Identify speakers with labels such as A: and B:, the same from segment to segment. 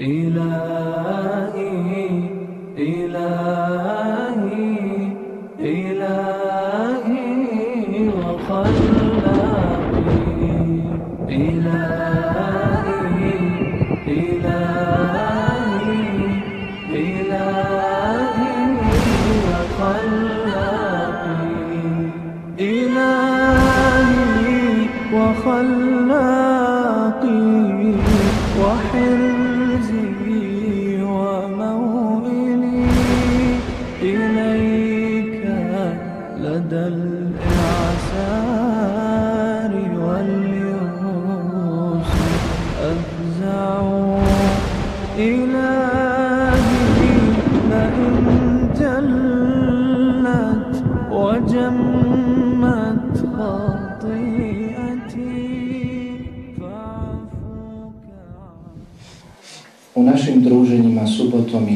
A: إلهي إلهي إلهي وخلاقي إلهي إلهي إلهي وخلاقي إلهي وخلاقي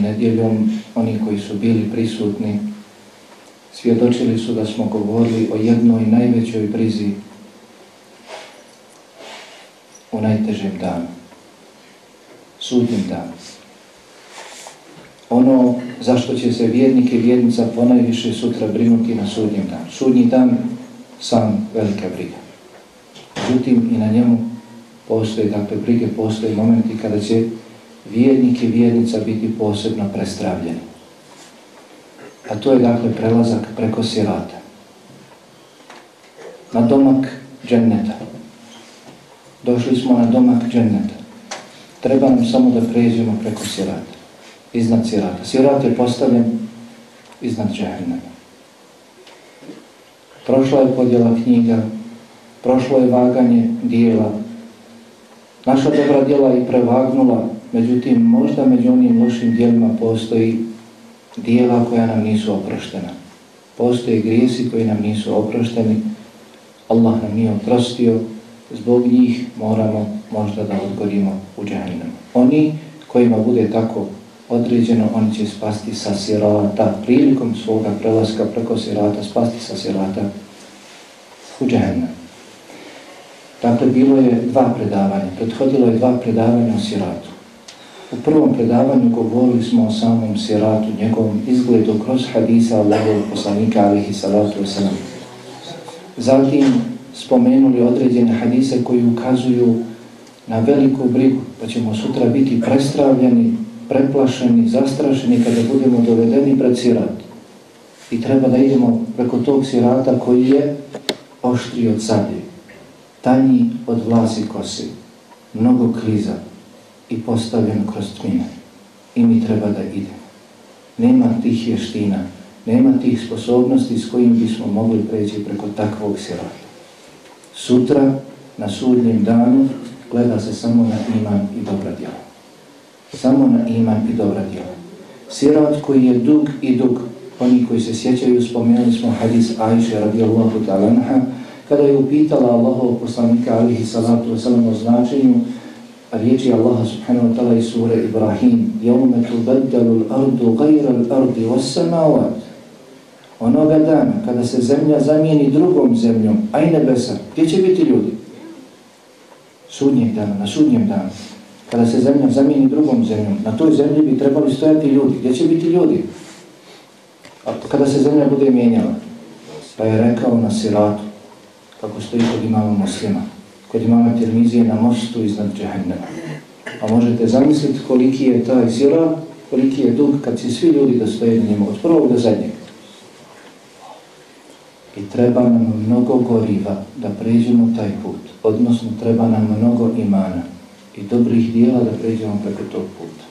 B: nedjeljom, oni koji su bili prisutni, svjedočili su da smo govorili o jednoj najvećoj brizi u najtežem danu, sudnjem danu. Ono zašto će se vjernik i vjernica ponajviše sutra brinuti na sudnjem danu. Sudnji dan sam velika briga. Međutim, i na njemu postoje, dakle, brige, postoje momenti kada će vjernik i vjernica biti posebno prestravljeni. A to je dakle prelazak preko sirata. Na domak dženneta. Došli smo na domak dženneta. Treba nam samo da pređemo preko sirata. Iznad sirata. Sirat je postavljen iznad džehennema. Prošla je podjela knjiga, prošlo je vaganje dijela. Naša dobra djela je prevagnula Međutim, možda među onim lošim dijelima postoji dijela koja nam nisu oproštena. Postoje grijesi koji nam nisu oprošteni. Allah nam nije oprostio. Zbog njih moramo možda da odgodimo u džahannemu. Oni kojima bude tako određeno, oni će spasti sa sirata prilikom svoga prelaska preko sirata, spasti sa sirata u džahannemu. Dakle, bilo je dva predavanja. Prethodilo je dva predavanja o siratu. U prvom predavanju govorili smo o samom siratu, njegovom izgledu kroz hadisa Allahov poslanika alihi salatu wasalam. Zatim spomenuli određene hadise koji ukazuju na veliku brigu, pa ćemo sutra biti prestravljeni, preplašeni, zastrašeni kada budemo dovedeni pred sirat. I treba da idemo preko tog sirata koji je oštri od sablje, tanji od vlasi kosi, mnogo kriza, i postavljen kroz tmine. I mi treba da idemo. Nema tih ještina, nema tih sposobnosti s kojim bismo mogli preći preko takvog sirata. Sutra, na sudnjem danu, gleda se samo na iman i dobra djela. Samo na iman i dobra djela. Sirat koji je dug i dug, oni koji se sjećaju, spomenuli smo hadis Ajše radijallahu ta'lanha, kada je upitala Allahov poslanika alihi salatu wasalam o značenju riječi Allaha subhanahu wa ta'ala iz sure Ibrahim يَوْمَ تُبَدَّلُ الْأَرْضُ غَيْرَ الْأَرْضِ وَالسَّمَاوَاتِ Onoga dana kada se zemlja zamijeni drugom zemljom, a i nebesa, gdje će biti ljudi? Sudnjeg dana, na sudnjem danu. Kada se zemlja zamijeni drugom zemljom, na toj zemlji bi trebali stojati ljudi. Gdje će biti ljudi? A kada se zemlja bude mijenjala, pa je rekao na siratu, kako stoji kod imama muslima, kod imama Tirmizije na mostu iznad džahennema. A pa možete zamisliti koliki je taj sirat, koliki je dug kad si svi ljudi da stoje na njemu, od prvog do zadnjeg. I treba nam mnogo goriva da pređemo taj put, odnosno treba nam mnogo imana i dobrih dijela da pređemo preko tog puta.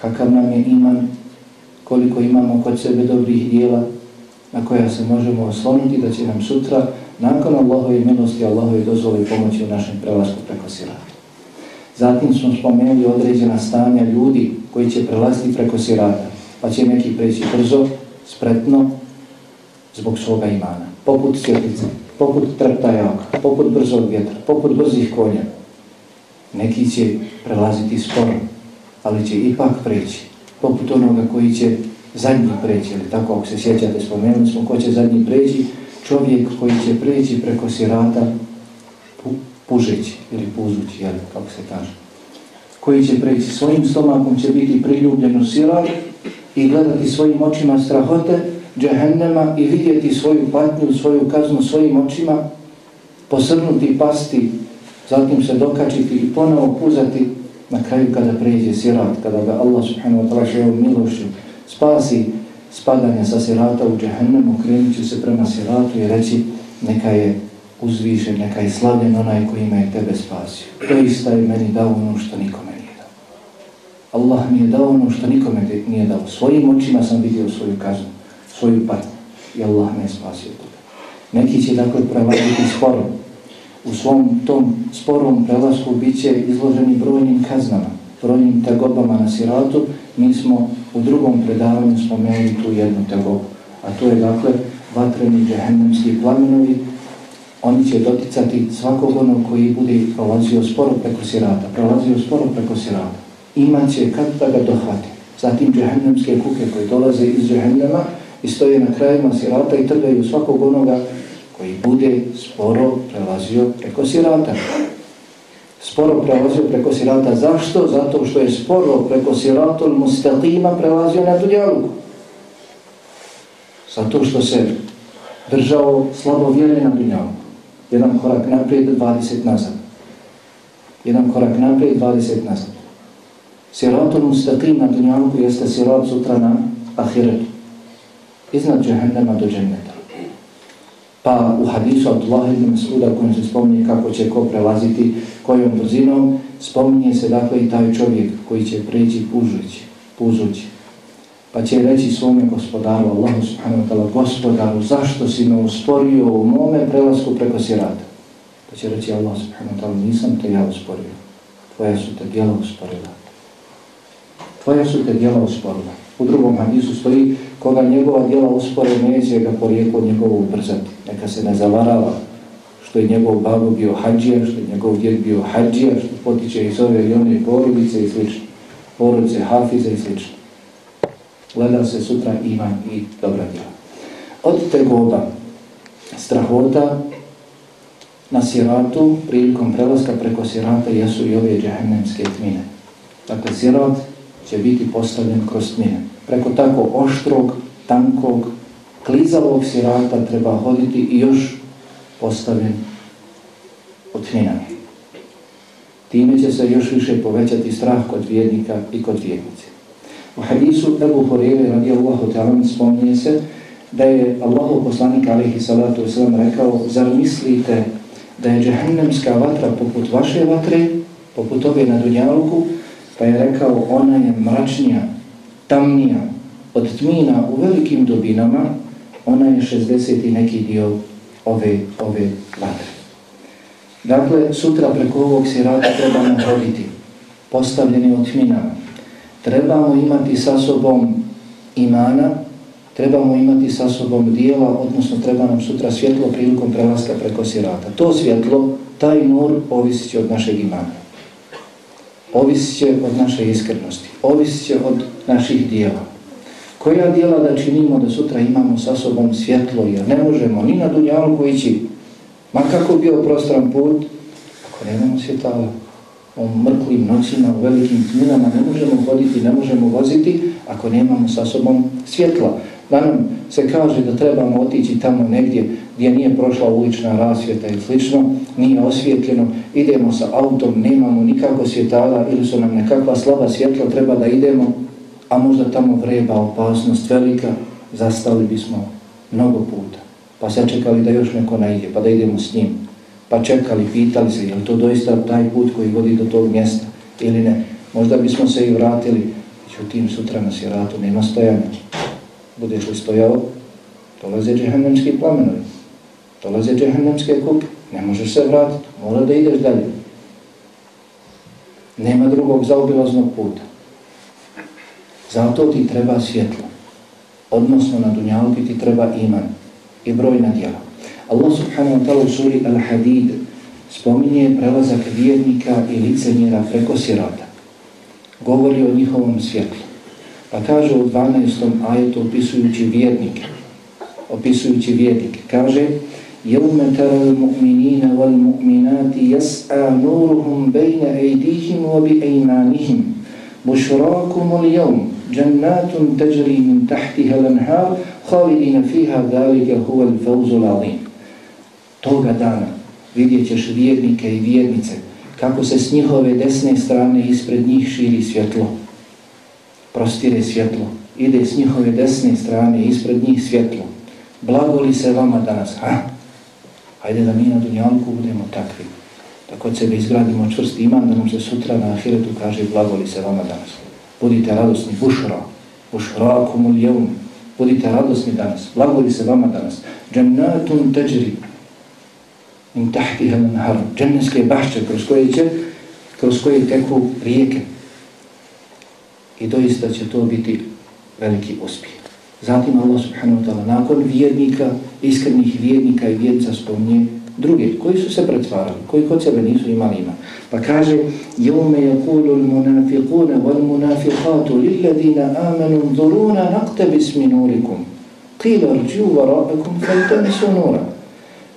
B: Kakav nam je iman, koliko imamo kod sebe dobrih dijela na koja se možemo osloniti da će nam sutra nakon Allahove milosti, Allahove dozvole i pomoći u našem prelasku preko sirata. Zatim smo spomenuli određena stanja ljudi koji će prelaziti preko sirata, pa će neki preći brzo, spretno, zbog svoga imana. Poput svjetlice, poput trptajaka, poput brzog vjetra, poput brzih konja. Neki će prelaziti sporo, ali će ipak preći. Poput onoga koji će zadnji preći, ili tako ako se sjećate, spomenuli smo ko će zadnji preći, čovjek koji će preći preko sirata pu, pužeći ili puzući, jel, kako se kaže. koji će preći svojim stomakom će biti priljubljen u sirat i gledati svojim očima strahote džehennema i vidjeti svoju patnju, svoju kaznu svojim očima, posrnuti, pasti, zatim se dokačiti i ponovo puzati na kraju kada pređe sirat, kada ga Allah subhanahu wa ta'ala šeho milošću spasi spadanja sa sirata u džehennemu, krenut se prema siratu i reći neka je uzvišen, neka je slavljen onaj koji me je tebe spasio. To isto je meni dao ono što nikome nije dao. Allah mi je dao ono što nikome nije dao. Svojim očima sam vidio svoju kaznu, svoju patnju i Allah me je spasio toga. Neki će dakle prevaziti sporom. U svom tom sporom prelasku bit će izloženi brojnim kaznama, brojnim tegobama na siratu. Mi smo u drugom predavanju spomenuli tu jednu tegobu. A to je dakle vatreni džehennemski plamenovi oni će doticati svakog onog koji bude prolazio sporo preko sirata, prolazio sporo preko sirata. Imaće kad da ga dohvati. Zatim džehennemske kuke koje dolaze iz džehennema i stoje na krajima sirata i trgaju svakog onoga koji bude sporo prelazio preko sirata. Sporo prelazio preko sirata. Zašto? Zato što je sporo preko sirata mustaqima prelazio na dunjaluku. Zato što se držao slabo vjerne na dunjaluku. Jedan korak naprijed, 20 nazad. Jedan korak naprijed, 20 nazad. Siratul mustaqim na dunjavku jeste sirat sutra na ahiretu. Iznad džehennema do dženneta. Pa u hadisu Abdullah ibn Mas'uda kojim se spominje kako će ko prelaziti kojom brzinom, spominje se dakle i taj čovjek koji će preći pužući, pužući. Pa će reći svome gospodaru, Allahu subhanahu wa ta'ala, gospodaru, zašto si me usporio u mome prelasku preko sirata? Pa će reći Allah subhanahu wa ta'ala, nisam te ja usporio. Tvoja su te djela usporila. Tvoja su te djela usporila. U drugom hadisu stoji, koga njegova djela uspore, neće ga porijeklo njegovo ubrzati. Neka se ne zavarava što je njegov babo bio hađija, što je njegov djed bio hađija, što potiče iz ove i one porodice i slično. Porodice, hafize i slično gleda se sutra iman i dobra djela. Od tegoba, strahota na siratu, prilikom prelaska preko sirata, jesu i ove džahennemske tmine. Dakle, sirat će biti postavljen kroz tmine. Preko tako oštrog, tankog, klizavog sirata treba hoditi i još postavljen od tminami. Time će se još više povećati strah kod vjernika i kod vjernice. U hadisu Ebu Horeire radijallahu ta'ala spominje se da je Allahu poslanik alaihi salatu wasalam rekao zar mislite da je džahennemska vatra poput vaše vatre, poput ove na Dunjaluku, pa je rekao ona je mračnija, tamnija od tmina u velikim dobinama, ona je 60 i neki dio ove, ove vatre. Dakle, sutra preko ovog sirata trebamo hoditi, postavljeni od tminama, trebamo imati sa sobom imana, trebamo imati sa sobom dijela, odnosno treba nam sutra svjetlo prilikom prelaska preko sirata. To svjetlo, taj nur, ovisit će od našeg imana. Ovisit će od naše iskrenosti. Ovisit će od naših dijela. Koja dijela da činimo da sutra imamo sa sobom svjetlo, jer ne možemo ni na dunjalu ići, ma kako bio prostran put, ako nemamo svjetala o mrklim noćima, u velikim tminama, ne možemo hoditi, ne možemo voziti ako nemamo sa sobom svjetla. Da nam se kaže da trebamo otići tamo negdje gdje nije prošla ulična rasvjeta i slično, nije osvjetljeno, idemo sa autom, nemamo nikako svjetala ili su nam nekakva slaba svjetla, treba da idemo, a možda tamo vreba opasnost velika, zastali bismo mnogo puta. Pa se čekali da još neko najde, pa da idemo s njim pa čekali, pitali se, je li to doista taj put koji vodi do tog mjesta ili ne. Možda bismo se i vratili, ću tim sutra na siratu, nema stojanja. Budeš li stojao, dolaze džehennemski plamenovi, dolaze džehennemske kuke, ne možeš se vratiti, mora da ideš dalje. Nema drugog zaobilaznog puta. Zato ti treba svjetlo. Odnosno na dunjalki ti treba iman i brojna djela. Allah subhanahu wa ta'ala u suri Al-Hadid spominje prelazak vjernika i licemjera preko sirata. Govori o njihovom svjetlu. Pa kaže u 12. ajetu opisujući vjernike, opisujući vjernike, kaže يَوْمَ تَرَ الْمُؤْمِنِينَ وَالْمُؤْمِنَاتِ يَسْعَى نُورُهُمْ بَيْنَ أَيْدِيهِمْ وَبِأَيْمَانِهِمْ بُشْرَاكُمُ الْيَوْمِ džennatun teđri min tahtiha lanhar khalidina fiha dalike huwa al-fawzul azim toga dana vidjet ćeš vjernike i vjernice kako se s njihove desne strane ispred njih širi svjetlo prostire svjetlo ide s njihove desne strane ispred njih svjetlo blago li se vama danas ha? hajde da mi na dunjanku budemo takvi da kod sebe izgradimo čvrst iman da nam se sutra na ahiretu kaže blago li se vama danas? Budite radosni, bušra, bušra kumul jevum. Budite radosni danas, blagoli se vama danas. Džennatun teđri, in tahtiha nahar, dženneske bašće kroz koje će, kroz koje teku rijeke. I doista će to biti veliki uspjeh. Zatim Allah subhanahu wa ta'ala nakon vjernika, iskrenih vjernika i vjernica spomnije druge koji su se pretvarali, koji kod sebe nisu imali ima. Pa kaže يَوْمَ يَقُولُ الْمُنَافِقُونَ وَالْمُنَافِقَاتُ لِلَّذِينَ آمَنُوا ذُرُونَ نَقْتَبِسْ مِنُورِكُمْ قِيلَ رْجُوا وَرَابَكُمْ فَلْتَمِسُوا نُورًا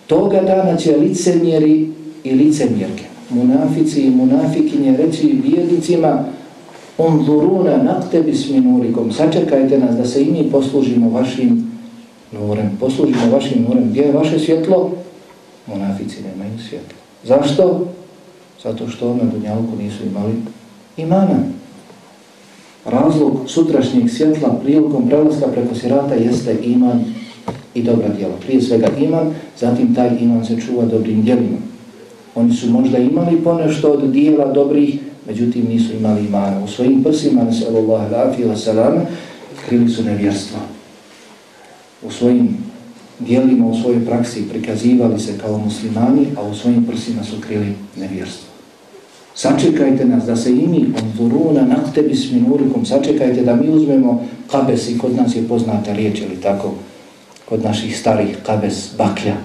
B: Toga dana će licemjeri i licemjerke, munafici i munafikinje reći vjernicima Unzuruna naktebi s minurikom. Sačekajte nas da se i mi poslužimo vašim nurem. Poslužimo vašim nurem. Gdje je vaše svjetlo? Monafici nemaju svjetlo. Zašto? Zato što na Dunjalku nisu imali imana. Razlog sutrašnjeg svjetla prilikom prelaska preko sirata jeste iman i dobra djela. Prije svega iman, zatim taj iman se čuva dobrim djelima. Oni su možda imali ponešto od dijela dobrih, međutim nisu imali imana. U svojim prsima, nasallallahu alaihi wa sallam, krili su nevjerstvo. U svojim dijelima, u svojoj praksi prikazivali se kao muslimani, a u svojim prsima su krili nevjerstvo. Sačekajte nas da se i mi onzuruna naktebi s sačekajte da mi uzmemo kabes i kod nas je poznata riječ ili tako, kod naših starih kabes, baklja.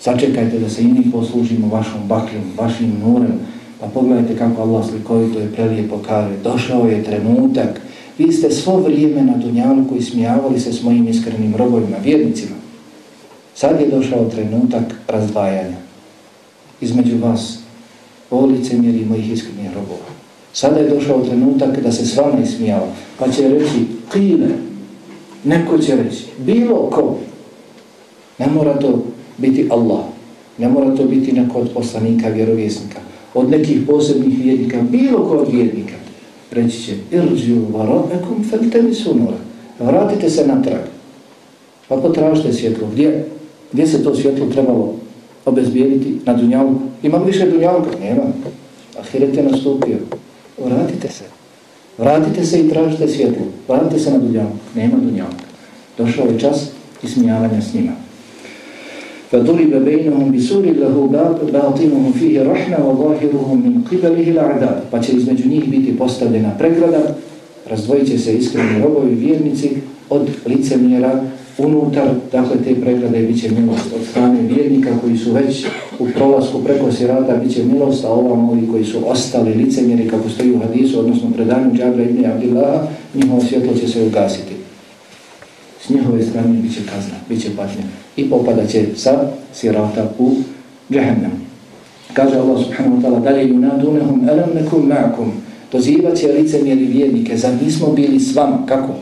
B: Sačekajte da se i mi poslužimo vašom bakljom, vašim nurem, Pa pogledajte kako Allah slikovito je prelijepo kaže, došao je trenutak, vi ste svo vrijeme na dunjalu koji smijavali se s mojim iskrenim robovima, vjernicima. Sad je došao trenutak razdvajanja između vas, police mjeri mojih iskrenih robova. Sada je došao trenutak da se s vama ismijava, pa će reći, kile, neko će reći, bilo ko, ne mora to biti Allah, ne mora to biti neko od poslanika, vjerovjesnika, od nekih posebnih vjernika, bilo ko od vjernika, reći će, irđu varobekum feltemi sunura, vratite se na trag, pa potražite svjetlo. Gdje? Gdje se to svjetlo trebalo obezbijediti? Na dunjavku. Ima više dunjavka? Nema. Ahiret je nastupio. Vratite se. Vratite se i tražite svjetlo. Vratite se na dunjavku. Nema dunjavka. Došao je čas ismijavanja s njima. فضرب بينهم بسور له باطنهم فيه رحمة وظاهرهم من قبله الأعداء pa će između njih biti postavljena pregrada razdvojit će se iskreni robovi vjernici od licemjera unutar dakle te pregrade bit će milost od strane vjernika koji su već u prolasku preko sirata bit će milost a ovam ovi koji su ostali licemjeri kako stoji u hadisu odnosno predanju Džabra ibn Abdillaha njihovo svjetlo će se ugasiti s njihove strane bit će kazna, bit će patnja i popadat će sa sirata u džahennem. Kaže Allah subhanahu wa ta'ala dalje yunadunahum alam nakum ma'akum dozivat će lice vjernike zar nismo bili s vama, kako?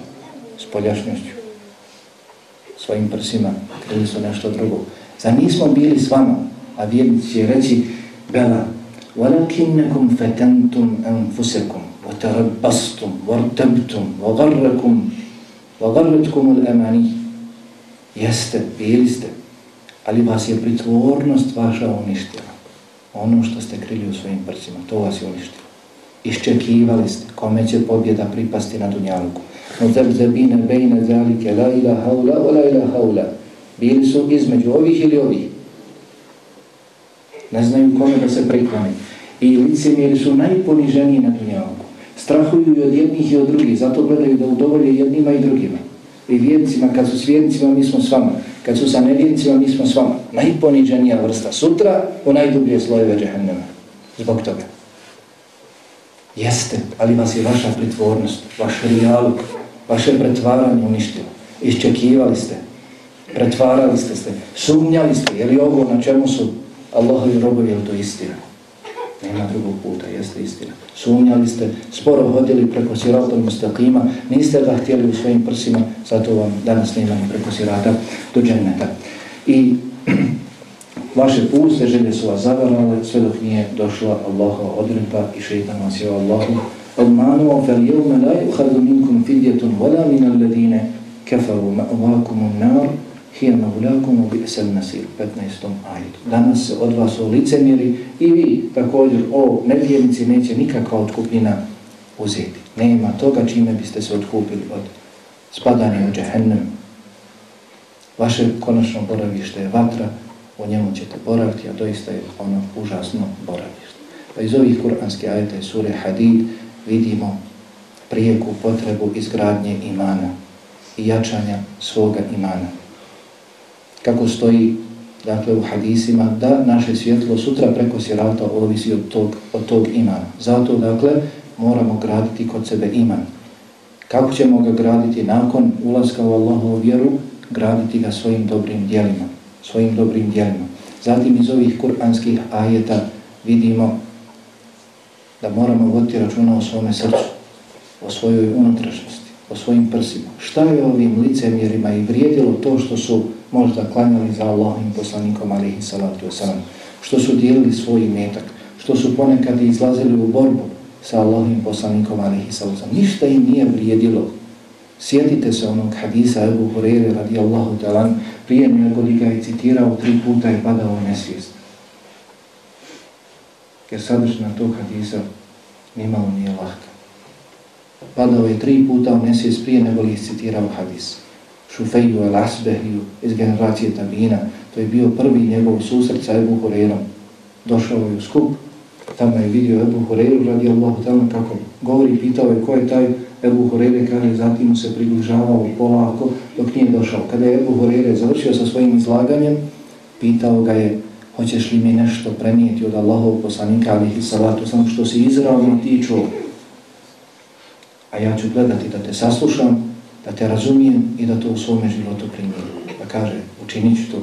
B: s poljašnjošću svojim prsima ili su nešto drugo zar nismo bili s vama a vjernici će reći bela walakinnakum fatantum anfusakum wa tarabbastum wa rtabtum wa garrakum وَغَرَّتْكُمُ الْأَمَانِي Jeste, bili ste, ali vas je pritvornost vaša uništila. Ono što ste krili u svojim prsima, to vas je uništilo. Iščekivali ste kome će pobjeda pripasti na muzabzabina bejna zalike la ila haula wa la ila haula bili su između ovih ili ovih. Ne znaju kome da se priklane i lice mjeri su najponiženiji na dunjavku strahuju i od jednih i od drugih zato gledaju da udovolje jednima i drugima. I vjernicima, kad su s vjernicima mi smo s vama. Kad su sa nevjernicima mi smo s vama. Najponiženija vrsta. Sutra u najdublije slojeve džehennema. Zbog toga. Jeste, ali vas je vaša pritvornost, vaš realog, vaše pretvaranje uništilo. Iščekivali ste. Pretvarali ste se, sumnjali ste, je li ovo na čemu su Allahovi robovi, je to istina? Nema drugog puta, jeste istina. Sumnjali ste, sporo hodili preko sirata mustaqima, niste ga htjeli u svojim prsima, zato vam danas nema ni preko sirata do dženneta. I vaše puste želje su vas zavarale, sve dok nije došla Allahova odredba i šeitan vas je Allahu obmanuo, fel jevme la juhadu minkum fidjetun vola min alledine kefaru ma'vakumu nar, hija mavlakum u bi'sel nasir, 15. ajetu. Danas se od vas o licemjeri i vi također o nevjernici neće nikakva otkupina uzeti. Nema toga čime biste se otkupili od spadanja u džehennem. Vaše konačno boravište je vatra, u njemu ćete boraviti, a doista je ono užasno boravište. Pa iz ovih kuranske ajete sure Hadid vidimo prijeku potrebu izgradnje imana i jačanja svoga imana kako stoji dakle u hadisima da naše svjetlo sutra preko sirata ovisi od tog, od tog imana. Zato dakle moramo graditi kod sebe iman. Kako ćemo ga graditi nakon ulaska u Allahovu vjeru? Graditi ga svojim dobrim dijelima. Svojim dobrim dijelima. Zatim iz ovih kuranskih ajeta vidimo da moramo voditi računa o svome srcu, o svojoj unutrašnosti o svojim prsima. Šta je ovim licemjerima i vrijedilo to što su možda klanjali za Allahim poslanikom alihi salatu wasalam, što su dijelili svoj metak, što su ponekad izlazili u borbu sa Allahim poslanikom alihi salatu wasalam. Ništa im nije vrijedilo. Sjetite se onog hadisa Ebu Hurere radijallahu talan, prije nego li ga je citirao tri puta i padao u nesvijest. Jer sadržina tog hadisa nimalo nije lahka padao je tri puta u mjesec prije nego li citirao hadis. Šufeju al-Asbehiju iz generacije Tabina, to je bio prvi njegov susret sa Ebu Horeirom. Došao je u skup, tamo je vidio Ebu Horeiru radi Allahu tamo kako govori, pitao je ko je taj Ebu Horeire, kaže, zatim mu se približavao polako dok nije došao. Kada je Ebu Horeire završio sa svojim izlaganjem, pitao ga je, hoćeš li mi nešto prenijeti od Allahov poslanika, alihi salatu, samo što si izravno ti čuo a ja ću gledati da te saslušam, da te razumijem i da to u svome životu primijem. Pa kaže, učinit ću to.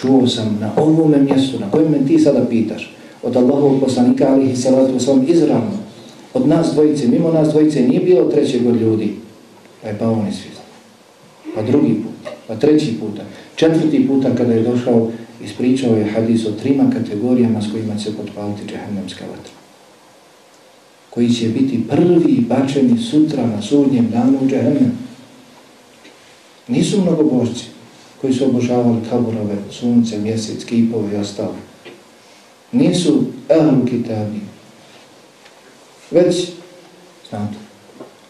B: Čuo sam na ovome mjestu, na kojem me ti sada pitaš, od Allahovog poslanika, alihi salatu wasalam, izravno, od nas dvojice, mimo nas dvojice, nije bilo trećeg od ljudi, pa je pao nesvijest. Pa drugi put, pa treći puta, četvrti puta kada je došao, ispričao je hadis o trima kategorijama s kojima će potpaliti džehennemska vatra koji će biti prvi bačeni sutra na sudnjem danu u džahennem. Nisu mnogo božci koji su obožavali kaburove, sunce, mjesec, kipove i ostalo. Nisu ehlu kitabi. Već, znate,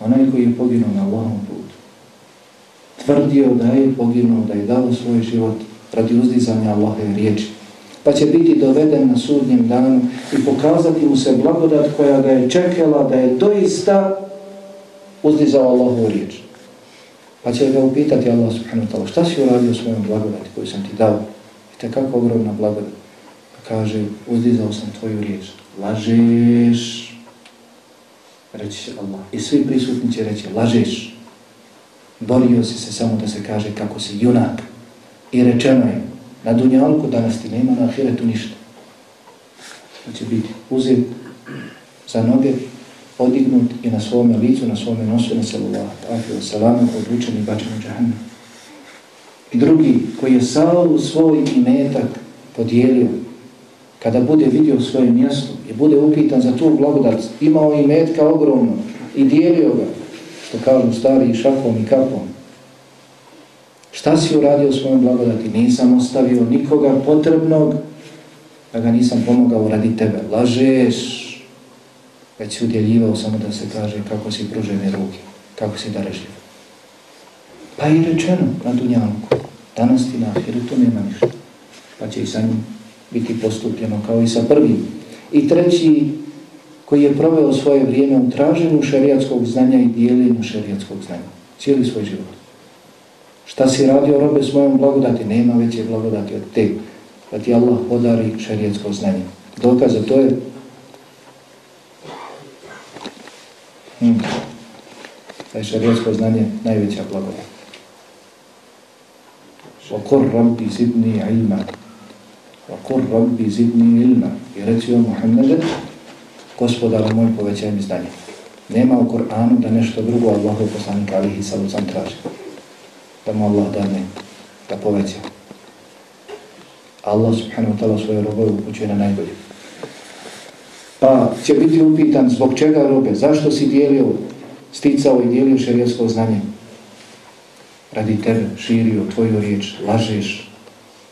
B: onaj koji je poginuo na Allahom putu, tvrdio da je poginuo, da je dao svoj život radi uzdizanja Allahove riječi pa će biti doveden na sudnjem danu i pokazati mu se blagodat koja ga je čekala da je doista uzdizao Allahu riječ. Pa će ga upitati Allah subhanahu wa ta'ala šta si uradio svojom blagodati koju sam ti dao? I te kako ogromna blagodat? Pa kaže uzdizao sam tvoju riječ. Lažeš. Reći će Allah. I svi prisutni će reći lažeš. Borio si se samo da se kaže kako si junak. I rečeno je Na dunjalku danas ti nema, na ahiretu ništa. To će biti uzet za noge, podignut i na svome licu, na svome nosu, na sallallahu alaihi wa sallam, odlučen i bačen u džahnu. Drugi, koji je salu svoj imetak podijelio, kada bude vidio svoje mjesto i bude upitan za tu blagodat, imao imetka ogromno i dijelio ga, što kažu stari šakom i kapom, Šta si uradio svojom blagodati? Nisam ostavio nikoga potrebnog, da ga nisam pomogao radi tebe. Lažeš, već si udjeljivao samo da se kaže kako si pružene ruke, kako si darežljiv. Pa i rečeno na Dunjanku, danas ti na Ahiretu nema ništa. Pa će i sa njim biti postupljeno kao i sa prvim. I treći, koji je proveo svoje vrijeme u traženju šarijatskog znanja i dijeljenju šarijatskog znanja. Cijeli svoj život. Šta si radio robe s mojom blagodati? Nema veće blagodati od te. Da ti Allah podari šarijetsko znanje. Dokaz za to je hmm. da je šarijetsko znanje najveća blagodat. وَقُرْ رَبِّ زِدْنِي عِلْمًا وَقُرْ رَبِّ زِدْنِي عِلْمًا I reci o Muhammede, gospodara moj, povećaj mi znanje. Nema u Koranu da nešto drugo Allahu poslanika alihi sallam traži. Pa da mu Allah dane, da poveća. Allah subhanahu wa ta'ala svoje robove upućuje na najbolje. Pa će biti upitan zbog čega robe, zašto si dijelio, sticao i dijelio šerijetsko znanje? Radi tebe, širio tvoju riječ, lažeš,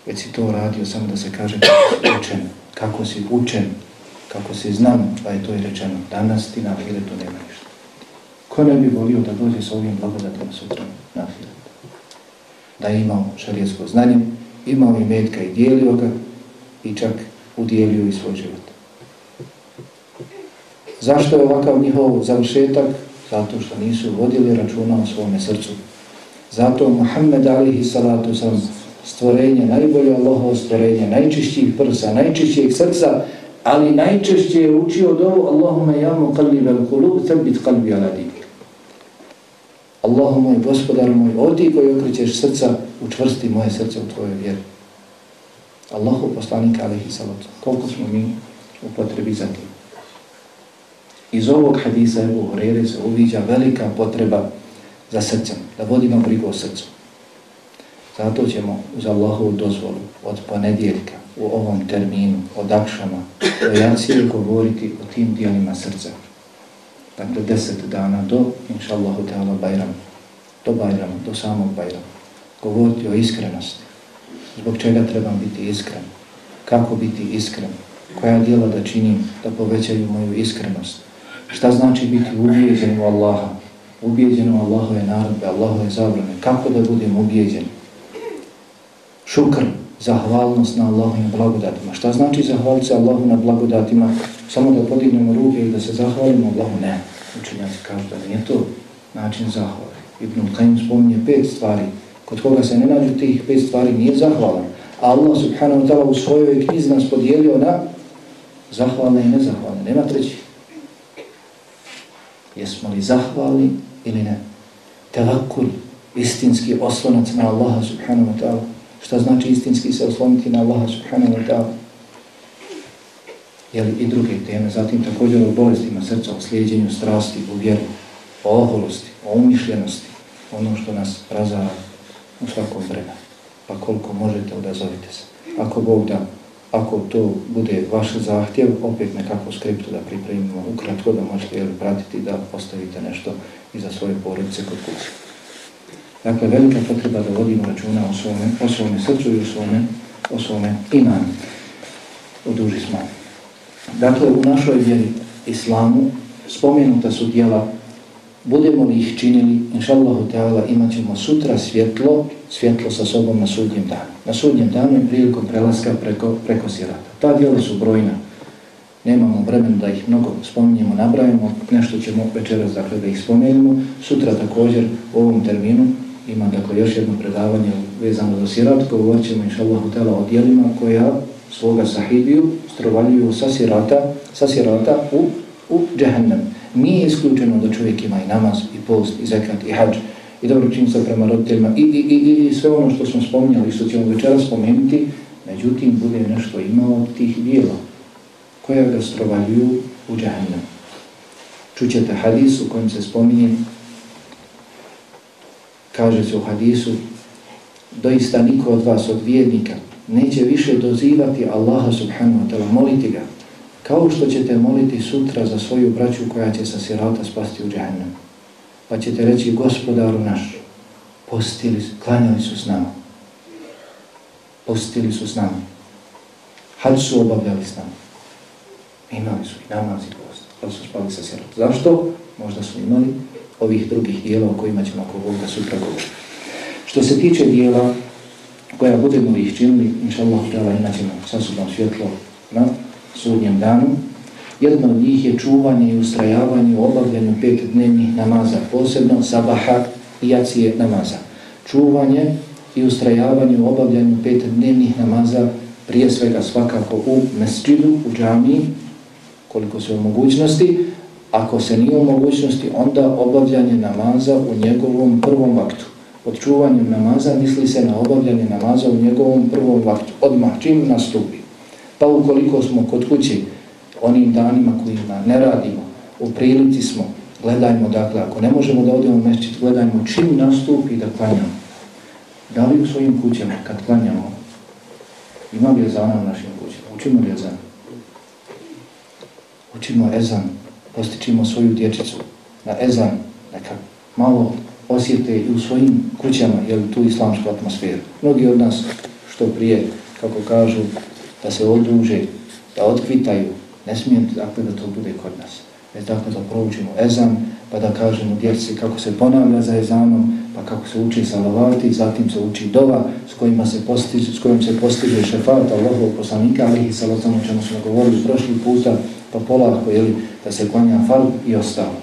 B: već si to radio samo da se kaže kako si učen, kako si učen, kako si znam, pa je to i rečeno. Danas ti na ahiretu nema ništa. Ko ne bi volio da dođe s ovim blagodatima sutra na ahiretu? Da je imao šarijetsko znanje, imao i metka i dijelio ga i čak udijelio i svoj život. Zašto je ovakav njihov završetak? Zato što nisu vodili računa o svome srcu. Zato Muhammed alihi salatu sam stvorenje, najbolje Allahovo stvorenje, najčišćih prsa, najčišćih srca, ali najčešće je učio dovu Allahume ja mu kalbi vel kulub, tebit ala. Allahu moj, gospodar moj, odi koji okrećeš srca, učvrsti moje srce u tvojoj vjeri. Allahu poslanika alihi salatu. Koliko smo mi u potrebi za tim? Iz ovog hadisa Ebu Horeire se uviđa velika potreba za srcem, da vodimo brigu o srcu. Zato ćemo uz Allahovu dozvolu od ponedjeljka u ovom terminu, od akšama, do jacije govoriti o tim dijelima srca. Dakle, deset dana do, inša Allahu Teala, Bajram, do Bajrama, do samog Bajrama. Govoriti o iskrenosti. Zbog čega trebam biti iskren? Kako biti iskren? Koja dijela da činim da povećaju moju iskrenost? Šta znači biti ubijeđen u Allaha? Ubijeđen u Allahove naredbe, Allahove zabrane. Kako da budem ubijeđen? Šukr, zahvalnost na Allahovim blagodatima. Šta znači zahvaliti se Allahu na blagodatima? Samo da podignemo ruke i da se zahvalimo Allahu? Ne. Učenjaci kažu da nije to način zahvale. Ibn Qaim spominje pet stvari. Kod koga se ne nađu tih pet stvari nije zahvalan. Allah subhanahu wa ta'ala u svojoj knjizi nas podijelio na zahvalne i nezahvalne. Nema treći. Jesmo li zahvalni ili ne? Telakul, istinski oslonac na Allaha subhanahu wa ta'ala. Šta znači istinski se osloniti na Allaha subhanahu wa ta'ala? Jel i druge teme, zatim također o bolestima srca, o slijedjenju strasti, u vjeru, o oholosti, o umišljenosti, ono što nas razara u svakom vremenu. Pa koliko možete, odazovite se. Ako Bog da, ako to bude vaš zahtjev, opet nekako skriptu da pripremimo ukratko, da možete jel, pratiti da postavite nešto i za svoje porodice kod kuće. Dakle, velika potreba da vodimo računa o svome, o svome srcu i o svome, o svome imanu. Oduži smo. Dakle, u našoj vjeri islamu spomenuta su dijela, budemo li ih činili, inša Allahu Teala, imat ćemo sutra svjetlo, svjetlo sa sobom na sudnjem danu. Na sudnjem danu je prilikom prelaska preko, preko sirata. Ta dijela su brojna. Nemamo vremen da ih mnogo spominjemo, nabrajamo, nešto ćemo večeras dakle, da ih spomenemo. Sutra također u ovom terminu ima dakle još jedno predavanje vezano za sirat, govorit ćemo inša Allah hotela o dijelima koja svoga sahibiju strovaljuju sa sirata, sa sirata u, u džehennem. Nije isključeno da čovjek ima i namaz, i post, i zekat, i hađ, i dobročinstvo prema roditeljima, i, i, i, i sve ono što smo spominjali, što ćemo večera spomenuti, međutim, bude nešto imao od tih dijela koja ga strovaljuju u džehennem. Čućete hadis u kojem se spominje, kaže se u hadisu, doista niko od vas, od vjernika, neće više dozivati Allaha subhanahu wa ta'ala, moliti ga, kao što ćete moliti sutra za svoju braću koja će sa sirata spasti u džahnem. Pa ćete reći, gospodaru naš, postili, klanjali su s nama. Postili su s nama. Hač su obavljali s nama. Imali su i namaz i post, ali su spali sa sirata. Zašto? Možda su imali ovih drugih dijela o kojima ćemo ako Boga sutra govoriti. Što se tiče dijela koja budemo ih činili, inša Allah, imat ćemo sasudno svjetlo na sudnjem danu. Jedno od njih je čuvanje i ustrajavanje u obavljanju pet dnevnih namaza, posebno sabaha i jacije namaza. Čuvanje i ustrajavanje u obavljanju pet dnevnih namaza, prije svega svakako u mesčidu, u džamiji, koliko su u mogućnosti. Ako se nije u mogućnosti, onda obavljanje namaza u njegovom prvom vaktu Pod čuvanjem namaza misli se na obavljanje namaza u njegovom prvom vaktu, odmah čim nastupi. Pa ukoliko smo kod kući onim danima kojima ne radimo, u prilici smo, gledajmo dakle, ako ne možemo da odemo mešćit, gledajmo čim nastupi da klanjamo. Da li u svojim kućama kad klanjamo, ima li ezana u našim kućama, učimo li ezan? Učimo ezan, postičimo svoju dječicu na ezan, neka malo osjete i u svojim kućama, jel tu islamsku atmosferu. Mnogi od nas što prije, kako kažu, da se odruže, da otkvitaju, ne smijem dakle da to bude kod nas. Već dakle da proučimo ezan, pa da kažemo djeci kako se ponavlja za ezanom, pa kako se uči salavati, zatim se uči dova s kojima se postiže, s kojim se postiže šefat Allahov poslanika, ali i salatom o čemu smo govorili prošli puta, pa polako, jeli, da se klanja fal i ostalo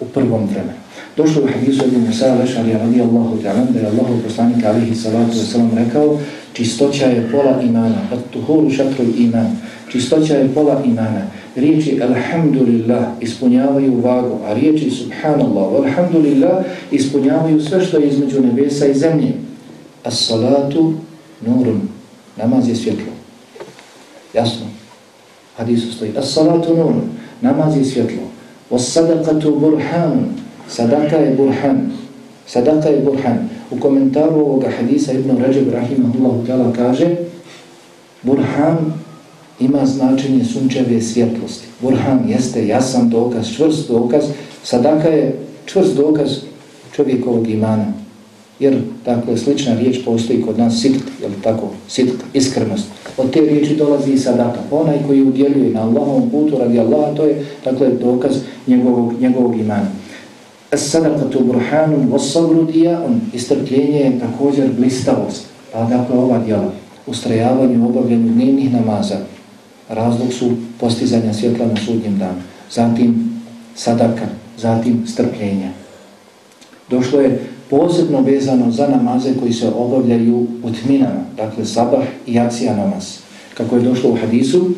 B: u prvom vremenu. Došlo u hadisu Ibn Musa Lešarija radijallahu ta'ala da je Allahu poslanik alihi salatu wasalam rekao čistoća je pola imana, at tuhuru šatru iman, čistoća je pola imana. Riječi alhamdulillah ispunjavaju vagu, a riječi subhanallah, alhamdulillah ispunjavaju sve što je između nebesa i zemlje. As salatu nurun, namaz je svjetlo. Jasno. Hadisu stoji. As salatu nur, namaz je svjetlo. Was sadaqatu burhan, sadaka je burhan. Sadaka je burhan. U komentaru ovoga hadisa Ibn Rajab Rahimahullahu ta'ala kaže Burhan ima značenje sunčeve svjetlosti. Burhan jeste jasan dokaz, čvrst dokaz. Sadaka je čvrst dokaz čovjekovog imana. Jer, dakle, slična riječ postoji kod nas sitk, je li tako? Sitk, iskrenost. Od te riječi dolazi i sadaka. Onaj koji udjeljuje na Allahovom putu radi Allaha, to je, dakle, dokaz njegovog, njegovog imana. As-sadakatu burhanun was-sabru diya'un. Istrpljenje je također blistavost. Pa dakle ova djela, ustrajavanje u obavljanju dnevnih namaza, razlog su postizanja svjetla na sudnjem danu. Zatim sadaka, zatim strpljenje. Došlo je posebno vezano za namaze koji se obavljaju u tminama, dakle sabah i jacija namaz. Kako je došlo u hadisu,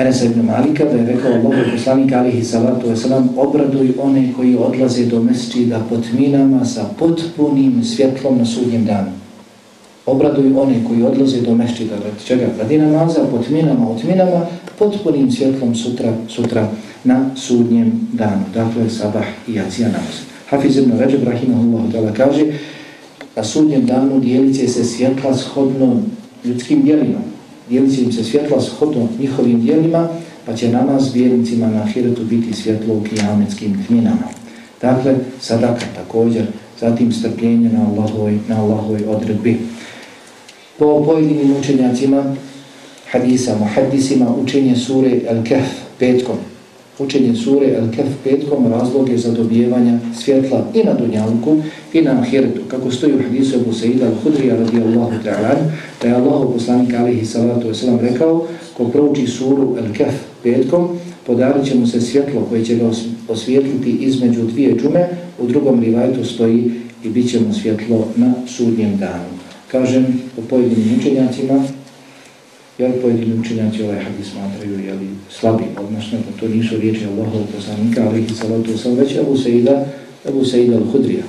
B: Enes ibn Malika da je rekao Allahu poslanik alihi salatu wasalam obraduj one koji odlaze do mesčida pod minama sa potpunim svjetlom na sudnjem danu. Obraduj one koji odlaze do mesčida radi čega? Radi namaza pod minama, od minama, potpunim svjetlom sutra, sutra na sudnjem danu. Dakle, sabah i jacija namaz. Hafiz ibn Ređeb Rahimahullahu ta'ala kaže na sudnjem danu dijelit se svjetla shodno ljudskim dijelima dijelit će im se svjetla shodno njihovim dijelima, pa će namaz vjernicima na ahiretu biti svjetlo u kijametskim tminama. Dakle, sadaka također, zatim strpljenje na Allahovoj, na Allahovoj odredbi. Po pojedinim učenjacima, hadisa, muhaddisima, učenje sure Al-Kahf petkom, učenje sure Al-Kaf petkom razlog je za dobijevanja svjetla i na Dunjalku i na Ahiretu. Kako stoji u hadisu Abu Sa'ida al-Hudrija radijallahu ta'ala, da je Allah poslanik alihi salatu wasalam rekao, ko prouči suru Al-Kaf petkom, podarit će mu se svjetlo koje će ga osvijetliti između dvije džume, u drugom rivajtu stoji i bit će mu svjetlo na sudnjem danu. Kažem, po pojedinim učenjacima, jel pojedini učenjaci ovaj hadis smatraju jeli, slabim, odnosno da to nisu riječi Allahov poslanika, ali i salatu sam već Ebu Seida, Ebu Seida al-Hudrija.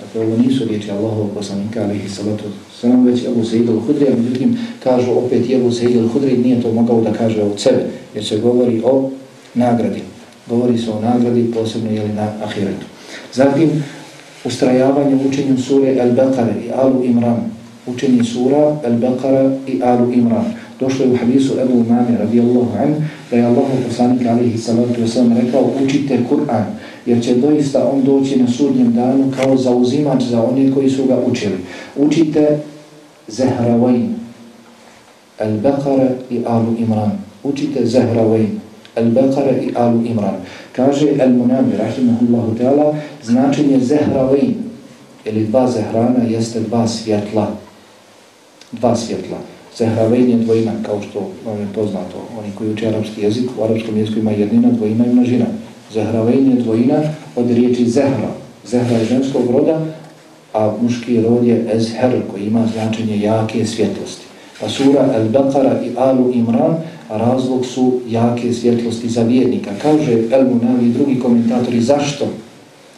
B: Dakle, ovo nisu riječi Allahov poslanika, ali i salatu sam već Ebu Seida al-Hudrija, međutim, kažu opet Ebu Seida al-Hudrija, nije to mogao da kaže od sebe, jer se govori o nagradi. Govori se o nagradi, posebno jeli na ahiretu. Zatim, ustrajavanje učenju sure Al-Baqara i Alu Imran. Učenje sura Al-Baqara i Alu Imran. Došlo je u hadisu Ebu Umami radijallahu an, da je Allah poslanik alihi salatu wasalam rekao učite Kur'an, jer će doista on doći na sudnjem danu kao zauzimač za one koji su ga učili. Učite Zehravain, Al-Baqara i Alu Imran. Učite Zehravain, Al-Baqara i Alu Imran. Kaže Al-Munami, rahimahullahu ta'ala, značenje Zehravain, ili dva Zehrana, jeste dva svjetla. Dva svjetla. Zehravein je dvojina, kao što vam je poznato. Oni koji uče arapski jezik, u arapskom jeziku ima jednina, dvojina i množina. Zahravejn je dvojina od riječi zehra. Zehra je ženskog roda, a muški rod je ezher, koji ima značenje jake svjetlosti. Pa sura El-Baqara i Alu Imran razlog su jake svjetlosti za vjernika. Kaže El-Munavi i drugi komentatori zašto?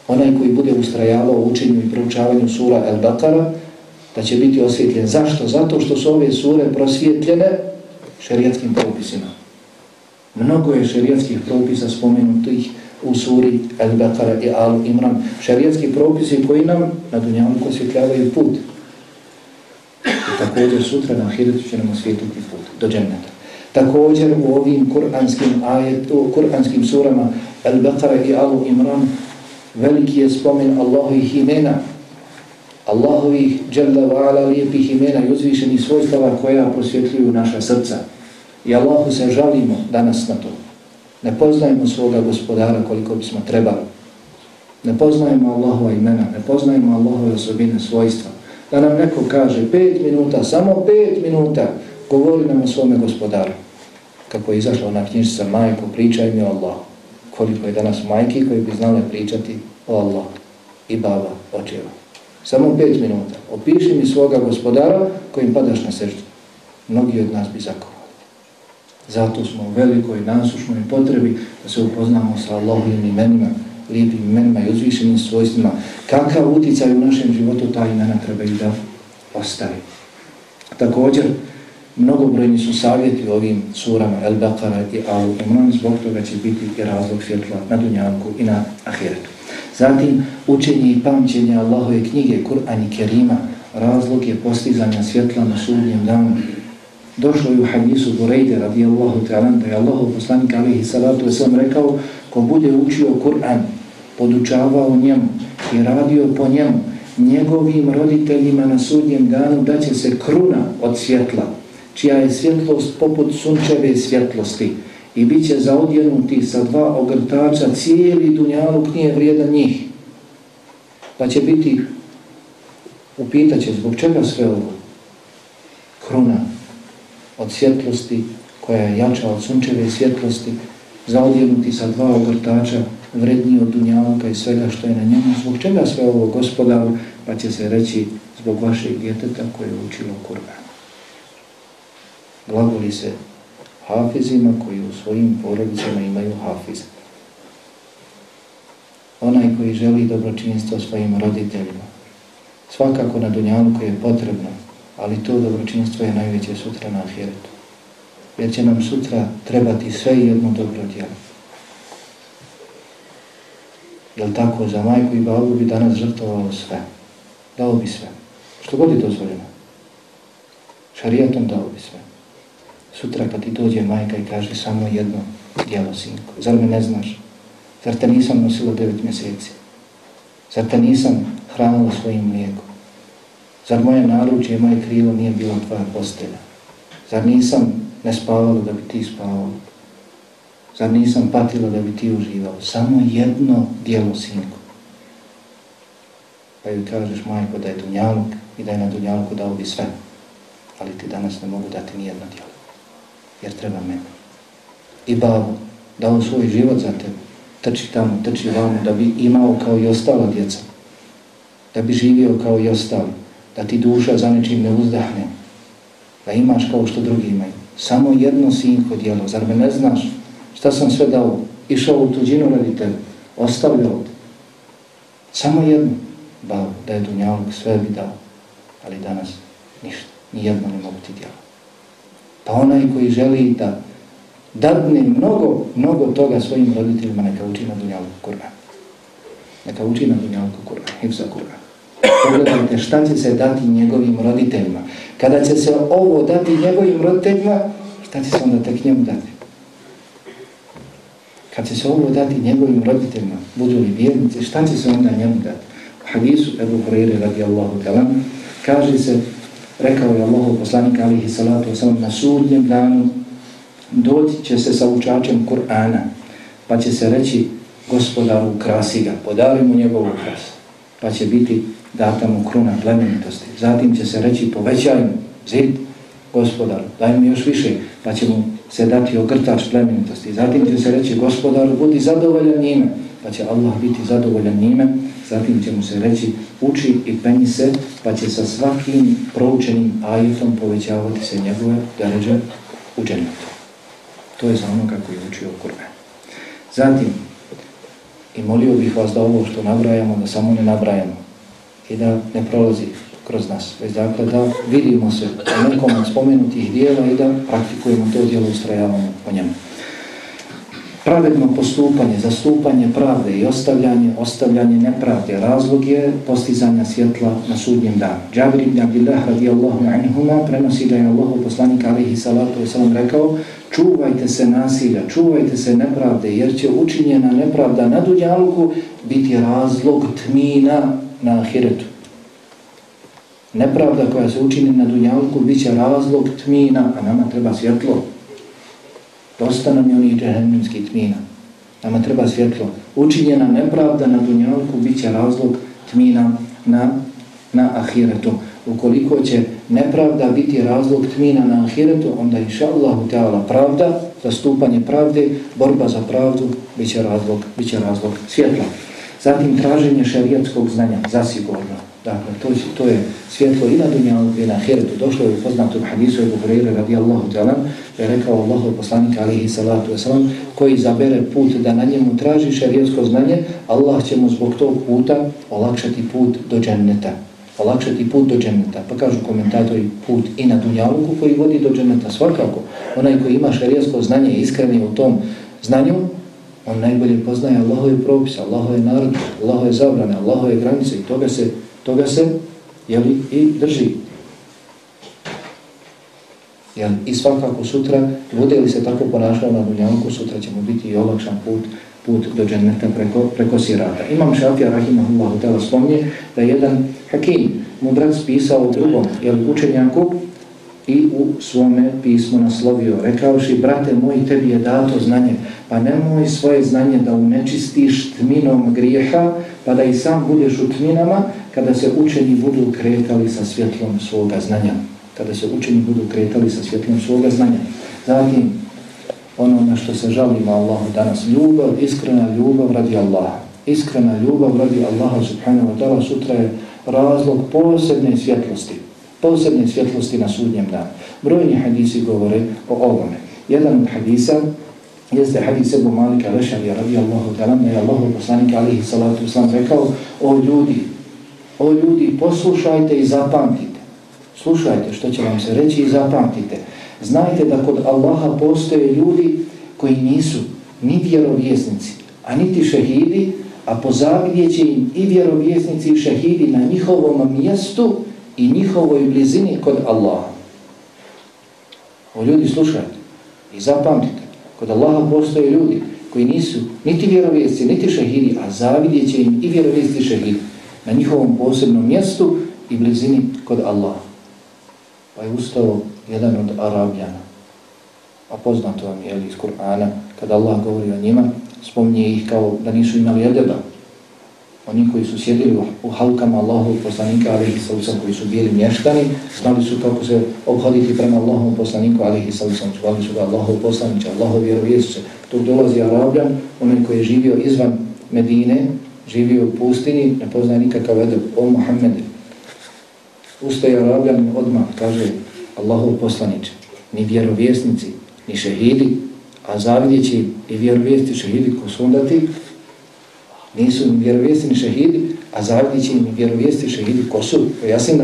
B: Onaj koji bude ustrajavao u učenju i proučavanju sura El Bakara, da će biti osvjetljen. Zašto? Zato što su ove sure prosvjetljene šerijatskim propisima. Mnogo je šerijatskih propisa spomenutih u suri Al-Baqara i Al Imran. Šerijatski propisi koji nam na dunjavniku osvjetljavaju put. I također sutra na Ahiretu će nam osvjetljiti put do dženneta. Također u ovim kuranskim ajetu, kuranskim surama Al-Baqara i Al Imran veliki je spomen Allahovih imena Allahovih dželle wa lijepih imena i uzvišenih svojstava koja prosvjetljuju naša srca. I Allahu se žalimo danas na to. Ne poznajemo svoga gospodara koliko bismo trebali. Ne poznajemo Allahova imena, ne poznajemo Allahove osobine, svojstva. Da nam neko kaže pet minuta, samo pet minuta, govori nam o svome gospodaru. Kako je izašla ona knjižica majko, pričaj mi o Allahu. Koliko je danas majki koji bi znale pričati o Allahu. I baba, očeva. Samo pet minuta. Opiši mi svoga gospodara kojim padaš na srđu. Mnogi od nas bi zakovali. Zato smo u velikoj nasušnoj potrebi da se upoznamo sa Allahovim imenima, lijepim imenima i uzvišenim svojstvima. Kakav uticaj u našem životu ta imena trebaju da ostavi. Također, mnogobrojni su savjeti ovim surama El Baqara i Al Imran, zbog toga će biti i razlog svjetla na Dunjanku i na Ahiretu. Zatim, učenje i pamćenje Allahove knjige, Kur'an i Kerima, razlog je postizanja svjetla na sudnjem danu. Došlo je u hadisu Burejde radijallahu ta'ala da je Allahov poslanik alihi salatu wasalam rekao ko bude učio Kur'an, podučavao njemu i radio po njemu, njegovim roditeljima na sudnjem danu da će se kruna od svjetla, čija je svjetlost poput sunčeve svjetlosti i bit će zaodjenuti sa dva ogrtača, cijeli dunjaluk nije vrijedan njih. Pa će biti, upitaće zbog čega sve ovo? Kruna od svjetlosti koja je jača od sunčeve svjetlosti, zaodjenuti sa dva ogrtača, vredniji od dunjaluka i svega što je na njemu. Zbog čega sve ovo gospodaru? Pa će se reći zbog vašeg djeteta koje je učilo Kur'an. Glagoli se hafizima koji u svojim porodicama imaju hafiz. Onaj koji želi dobročinstvo svojim roditeljima. Svakako na dunjalku je potrebno, ali to dobročinstvo je najveće sutra na ahiretu. Jer će nam sutra trebati sve jedno dobro djelo. Jel tako, za majku i babu bi danas žrtovalo sve. Dao bi sve. Što god je dozvoljeno. Šarijatom dao bi sve. Sutra kad ti dođe majka i kaže samo jedno djelo, sinko, zar me ne znaš? Zar te nisam nosila devet mjeseci? Zar te nisam hranila svojim mlijekom? Zar moje naručje i moje krilo nije bilo tvoja postelja? Zar nisam ne spavala da bi ti spavao? Zar nisam patila da bi ti uživao? Samo jedno djelo, sinko. Pa joj kažeš, majko, da je dunjaluk i da je na dunjalku dao bi sve. Ali ti danas ne mogu dati ni jedno djelo jer treba mene. I babu, dao svoj život za tebe, trči tamo, trči vamo, da bi imao kao i ostala djeca, da bi živio kao i ostali, da ti duša za nečim ne uzdahne, da imaš kao što drugi imaju. Samo jedno sinko djelo, zar me ne znaš? Šta sam sve dao, išao u tuđinu radi tebe, ostavljao te. Samo jedno, babu, da je dunjalog, sve bi dao, ali danas ništa, ni jedno ne mogu ti djelo. Pa onaj koji želi da dadne mnogo, mnogo toga svojim roditeljima, neka uči na dunjalku Kur'an. Neka uči na dunjalku Kur'an, hifza Kur'an. Pogledajte šta će se dati njegovim roditeljima. Kada će se ovo dati njegovim roditeljima, šta će se onda tek njemu dati? Kad će se ovo dati njegovim roditeljima, budu li vjernici, šta će se onda njemu dati? U hadisu Ebu Hureyre radijallahu talan, kaže se rekao je Allahov poslanik alihi salatu wasalam na sudnjem danu doći će se sa učačem Kur'ana pa će se reći gospodaru krasi ga, podari mu njegovu kras pa će biti data mu kruna plemenitosti. Zatim će se reći povećaj mu zid gospodaru, daj mu još više. Pa će mu se dati ogrtač plemenitosti. Zatim će se reći gospodaru budi zadovoljan njime. Pa će Allah biti zadovoljan njime zatim će mu se reći uči i penji se, pa će sa svakim proučenim ajetom povećavati se njegove deređe u džennetu. To je za ono kako je učio Kur'an. Zatim, I molio bih vas da ovo što nabrajamo, da samo ne nabrajamo i da ne prolazi kroz nas. Već dakle da vidimo se u nekom od spomenutih dijela i da praktikujemo to dijelo ustrajavamo po njemu. Pravedno postupanje, zastupanje pravde i ostavljanje, ostavljanje nepravde, razlog je postizanja svjetla na sudnjem danu. Džabir ibn Abdillah radijallahu anhuma prenosi da je Allah poslanik alihi salatu wasalam rekao čuvajte se nasilja, čuvajte se nepravde jer će učinjena nepravda na dunjalku biti razlog tmina na ahiretu. Nepravda koja se učini na dunjalku bit će razlog tmina, a nama treba svjetlo. Dosta nam je onih džehennemskih tmina. Nama treba svjetlo. Učinjena nepravda na dunjalku bit će razlog tmina na, na ahiretu. Ukoliko će nepravda biti razlog tmina na ahiretu, onda inša Allahu Teala pravda, zastupanje pravde, borba za pravdu, bit će razlog, bit će razlog svjetla. Zatim traženje šarijatskog znanja, zasigurno. Dakle, to, to je svjetlo i na dunjalu i na ahiretu. Došlo je u poznatom hadisu Ebu Hureyre radijallahu ta'ala, je rekao Allahu poslanik alihi salatu wasalam, koji zabere put da na njemu traži šarijetsko znanje, Allah će mu zbog tog puta olakšati put do dženneta. Olakšati put do dženneta. Pa kažu komentatori put i na dunjalu koji vodi do dženneta. Svakako, onaj koji ima šarijetsko znanje iskreni u tom znanju, On najbolje poznaje Allahove propise, Allahove narode, Allahove zabrane, Allahove granice i toga se, toga se jeli, i drži. Jel, I svakako sutra, bude li se tako ponašao na dunjanku, sutra će mu biti i olakšan put, put do dženeta preko, preko sirata. Imam Šafija Rahimahullahu tela spomnje da je jedan hakim, mudrac, pisao drugom jel, učenjaku i u svome pismu naslovio, rekavši, brate moj, tebi je dato znanje, pa nemoj svoje znanje da unečistiš tminom grijeha, pa da i sam budeš u tminama, kada se učeni budu kretali sa svjetlom svoga znanja. Kada se učeni budu kretali sa svjetlom svoga znanja. Zatim, ono na što se žalimo Allahu danas, ljubav, iskrena ljubav radi Allaha. Iskrena ljubav radi Allaha subhanahu wa ta'ala sutra je razlog posebne svjetlosti posebne svjetlosti na sudnjem danu. Brojni hadisi govore o ovome. Jedan od hadisa jeste hadis Ebu Malika Lešavija radijallahu ta'ala je Allah poslanika alihi salatu uslam rekao, o ljudi, o ljudi, poslušajte i zapamtite. Slušajte što će vam se reći i zapamtite. Znajte da kod Allaha postoje ljudi koji nisu ni vjerovjesnici, a niti šehidi, a pozavidjet će im i vjerovjesnici i šehidi na njihovom mjestu i njihovoj blizini kod Allaha. O ljudi slušajte i zapamtite, kod Allaha postoje ljudi koji nisu niti vjerovjesnici, niti šehidi, a zavidjet će im i vjerovjesnici i šehidi na njihovom posebnom mjestu i blizini kod Allaha. Pa je ustao jedan od Arabljana, a poznato vam je iz Kur'ana, kada Allah govori o njima, spominje ih kao da nisu imali edeba, oni koji su sjedili u halkama Allahovog poslanika, alihi sallam, koji su bili mještani, znali su kako se obhoditi prema Allahovom poslaniku, alihi sallam, zvali su ga Allahov poslanića, Allahov vjerovjesce. Tu dolazi Arabljan, onaj koji je živio izvan Medine, živio u pustini, ne poznaje nikakav edep, o Muhammede. Ustaje Arabljan odmah, kaže Allahov poslanić, ni vjerovjesnici, ni šehidi, a zavidjeći i vjerovjesnici šehidi ko su onda ti, nisu vjerovijesti ni šehidi, a zavidjeći i vjerovjesnici šehidi ko su, pojasnim.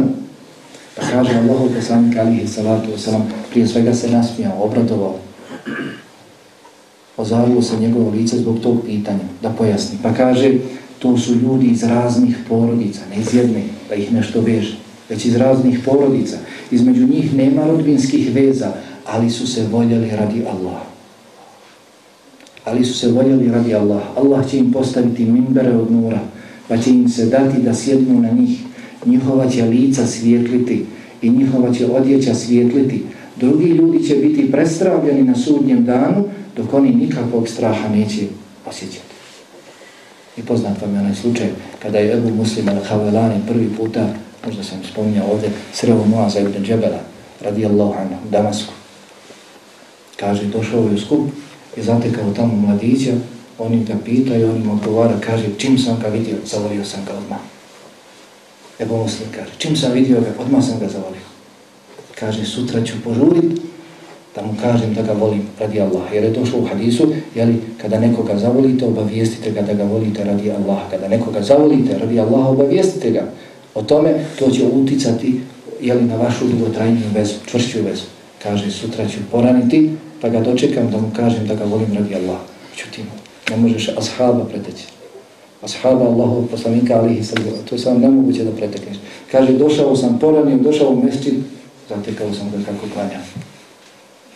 B: Pa kaže Allahov poslanik alihi salatu wasalam, prije svega se nasmijao, obradovao. Ozavio se njegovo lice zbog tog pitanja, da pojasni. Pa kaže, to su ljudi iz raznih porodica, ne iz jedne, da ih nešto veže, već iz raznih porodica. Između njih nema rodbinskih veza, ali su se voljeli radi Allaha ali su se voljeli radi Allaha. Allah će im postaviti mimbere od nura, pa će im se dati da sjednu na njih. Njihova će lica svijetliti i njihova će odjeća svijetliti. Drugi ljudi će biti prestravljeni na sudnjem danu, dok oni nikakvog straha neće osjećati. I poznat vam je onaj slučaj kada je Ebu Muslim al-Havelani prvi puta, možda sam spominjao ovdje, sreo Muaza ibn Džebela, radijallahu anhu, u Damasku. Kaže, došao je u skup, i zatekao tamo mladića, oni ga pitaju, on mu odgovara, kaže, čim sam ga vidio, zavolio sam ga odmah. Ebu muslim kaže, čim sam vidio ga, odmah sam ga zavolio. Kaže, sutra ću požurit da mu kažem da ga volim radi Allaha. Jer je došlo u hadisu, jeli, kada nekoga zavolite, obavijestite ga da ga volite radi Allaha. Kada nekoga zavolite radi Allaha, obavijestite ga. O tome to će uticati jeli, na vašu dugotrajniju vezu, čvršću vezu. Kaže, sutra ću poraniti, pa ga dočekam da mu kažem da ga volim radi Allaha. Čutim, ne možeš ashaba preteći. Ashaba Allahov poslanika alihi sallahu. to je samo nemoguće da pretekneš. Kaže, došao sam poranio, došao u mesčin, zatekao sam ga kako klanjam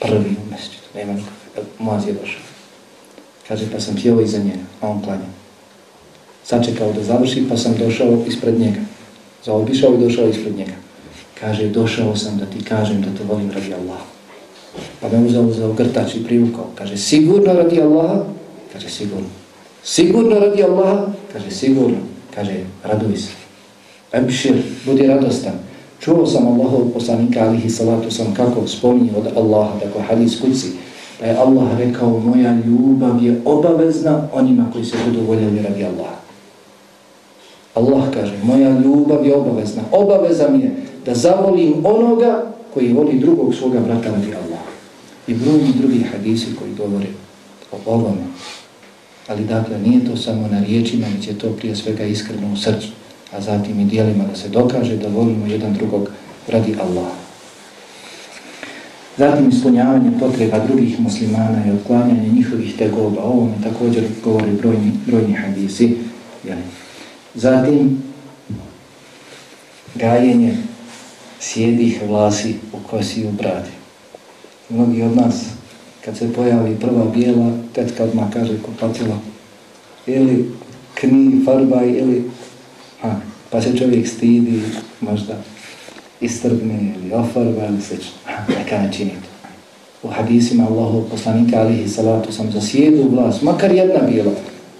B: prvi u mjesečitu, nema nikakve, Moaz je došao. Kaže, pa sam sjeo iza njega, a on klanja. Sačekao da završi, pa sam došao ispred njega. Zaobišao i došao ispred njega. Kaže, došao sam da ti kažem da te volim radi Allaha. Pa me uzao za ogrtač i privukao. Kaže, sigurno radi Allaha? Kaže, sigurno. Sigurno radi Allaha? Kaže, sigurno. Kaže, raduj se. Ebšir, budi radostan. Čuo sam Allahov poslanika alihi salatu sam kako spominje od Allaha, tako hadis kuci, da je Allah rekao moja ljubav je obavezna onima koji se budu voljeli radi Allaha. Allah kaže, moja ljubav je obavezna. Obaveza mi je da zavolim onoga koji voli drugog svoga brata radi Allaha. I brojni drugi hadisi koji govore o ovome. Ali dakle, nije to samo na riječima, već je to prije svega iskreno u srcu a zatim i dijelima da se dokaže da volimo jedan drugog radi Allaha. Zatim ispunjavanje potreba drugih muslimana i odklanjanje njihovih tegoba. Ovo mi također govori brojni, brojni hadisi. Zatim gajenje sjedih vlasi u kosi i u bradi. Mnogi od nas, kad se pojavi prva bijela, tetka odmah kaže kupatila ili kni, farbaj ili Ha, pa se čovjek stidi, možda istrgne ili ofarba ili slično. Neka ne čini to. U hadisima Allahu poslanika alihi salatu sam za sjedu vlas, makar jedna bila,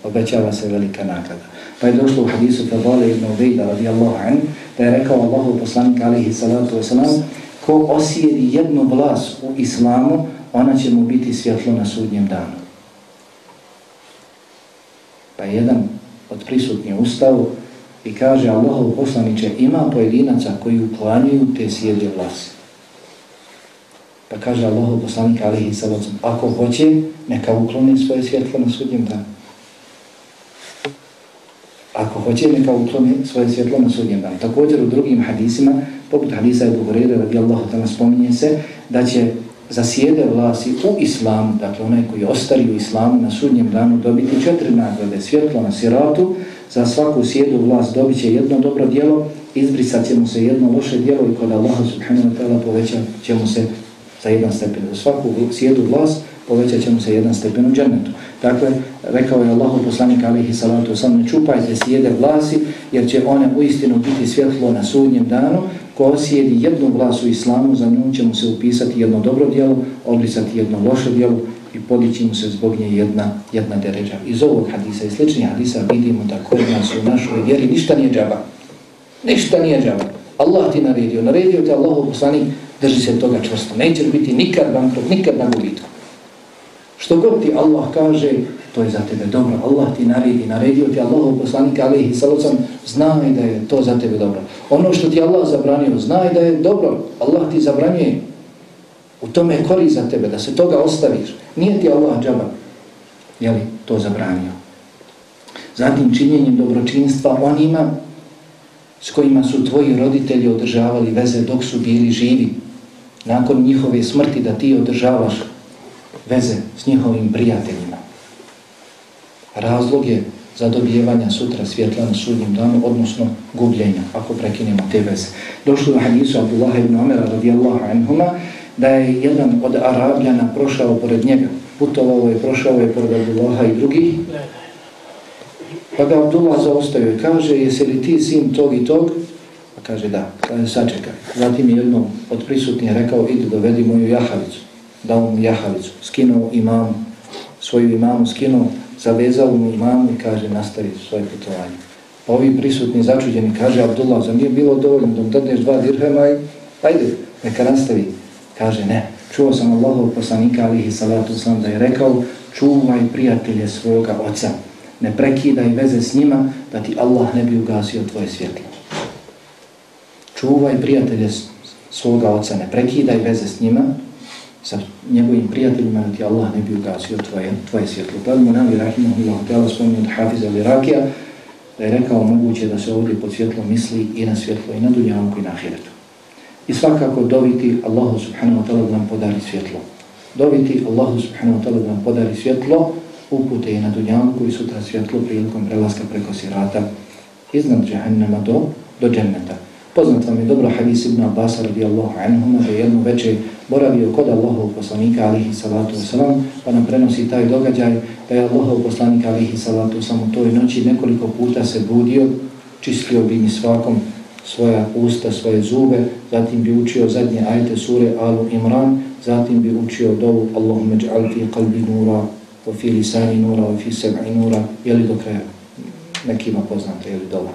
B: obećava se velika nagrada. Pa je došlo u hadisu Fadale ibn Ubejda radijallahu an, da je rekao Allahu poslanika alihi salatu wasalam, ko osjedi jednu vlas u islamu, ona će mu biti svjetlo na sudnjem danu. Pa jedan od prisutnje ustavu I kaže Allahov poslaniće, ima pojedinaca koji uklanjuju te sjeđe vlasi. Pa kaže Allahov poslanik alihi salacom, ako hoće, neka ukloni svoje svjetlo na sudnjem danu. Ako hoće, neka ukloni svoje svjetlo na sudnjem danu. Također u drugim hadisima, poput hadisa je Buhurere, radi Allah, tamo spominje se, da će za sjede vlasi u islamu, dakle onaj koji ostari u islamu na sudnjem danu, dobiti četiri nagrade, svjetlo na siratu, za svaku sjedu vlast dobit će jedno dobro djelo, izbrisat će mu se jedno loše djelo i kod Allaha subhanahu wa ta'ala povećat će mu se za jedan stepen. Za svaku sjedu vlast povećat će mu se jedan stepen u džernetu. Dakle, rekao je Allahu poslanik alihi salatu sam, ne čupajte sjede vlasi, jer će one u istinu biti svjetlo na sudnjem danu. Ko sjedi jednu vlasu u islamu, za njom će mu se upisati jedno dobro djelo, obrisati jedno loše djelo i podići mu se zbog nje jedna, jedna deređa. Iz ovog hadisa i sličnih hadisa vidimo da kod nas u našoj vjeri ništa nije džaba. Ništa nije džaba. Allah ti naredio, naredio te Allahov poslanik, drži se toga čvrsto. Neće biti nikad bankrot, nikad na gubitku. Što god ti Allah kaže, to je za tebe dobro. Allah ti naredi, naredio ti Allahov poslanik, alihi salocam, znaj da je to za tebe dobro. Ono što ti Allah zabranio, znaj da je dobro. Allah ti zabranjuje. U tome je korist za tebe, da se toga ostaviš. Nije ti Allah džaba, je li to zabranio. Zatim činjenjem dobročinstva onima s kojima su tvoji roditelji održavali veze dok su bili živi. Nakon njihove smrti da ti održavaš veze s njihovim prijateljima. Razlog je za dobijevanja sutra svjetla na sudnjem danu, odnosno gubljenja, ako prekinemo te veze. Došlo u hadisu Abdullah ibn Umera radijallahu anhuma, da je jedan od Arabljana prošao pored njega. Putovao je, prošao je pored Abdullaha i drugih. Pa ga Abdullah zaostavio i kaže, jesi li ti sin tog i tog? Pa kaže, da. Pa kaže, sačekaj. Zatim je jednom od prisutnih rekao, idi dovedi moju jahavicu. Dao mu jahavicu, Skinuo imamu, svoju imamu skinuo, zavezao mu imamu i kaže, nastavi svoje putovanje. Pa ovi prisutni začuđeni kaže, Abdullah, za nije bilo dovoljno da mu dadneš dva dirhema i pa ajde, neka nastavi. Kaže, ne, čuo sam Allahov poslanika alihi salatu sam da je rekao, čuvaj prijatelje svoga oca, ne prekidaj veze s njima da ti Allah ne bi ugasio tvoje svjetlo. Čuvaj prijatelje svoga oca, ne prekidaj veze s njima sa njegovim prijateljima da ti Allah ne bi ugasio tvoje, tvoje svjetlo. Pa mu nam je Rahimahullah Teala spominio od Hafiza ili da je rekao moguće da se ovdje pod svjetlo misli i na svjetlo i na dunjavku i na ahiretu. I svakako doviti Allahu subhanahu wa ta'ala da nam podari svjetlo. Doviti Allahu subhanahu wa ta'ala da nam podari svjetlo upute i na dunjanku i sutra svjetlo prilikom prelaska preko sirata iznad džahennama do, do dženneta. Poznat vam je dobro hadis Ibn Abbas radijallahu anhuma da je jednu večer boravio kod Allahov poslanika alihi salatu wasalam pa nam prenosi taj događaj da je Allahov poslanik alihi salatu wasalam u toj noći nekoliko puta se budio, čistio bi mi svakom svoja usta, svoje zube, zatim bi učio zadnje ajte sure Alu Imran, zatim bi učio dovu Allahumma dž'al fi qalbi nura, wa fi lisani nura, wa fi sab'i nura, jeli do kraja nekima poznate, jeli dova.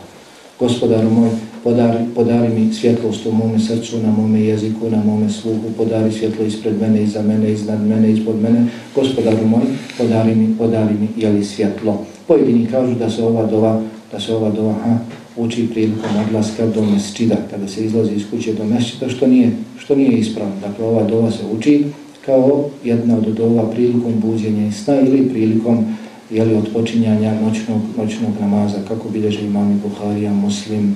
B: Gospodaru moj, podari, podari mi svjetlost u mome srcu, na mome jeziku, na mome sluhu, podari svjetlo ispred mene, iza mene, iznad mene, ispod mene. Gospodaru moj, podari mi, podari mi, jeli svjetlo. Pojedini kažu da se ova dova, da se ova dova, ha, uči prilikom odlaska do mesčida, kada se izlazi iz kuće do mesčida, što nije, što nije ispravno. Dakle, ova dova se uči kao jedna od dova prilikom buđenja i sna ili prilikom jeli, odpočinjanja noćnog, noćnog namaza, kako bilježe imami Buharija, Muslim,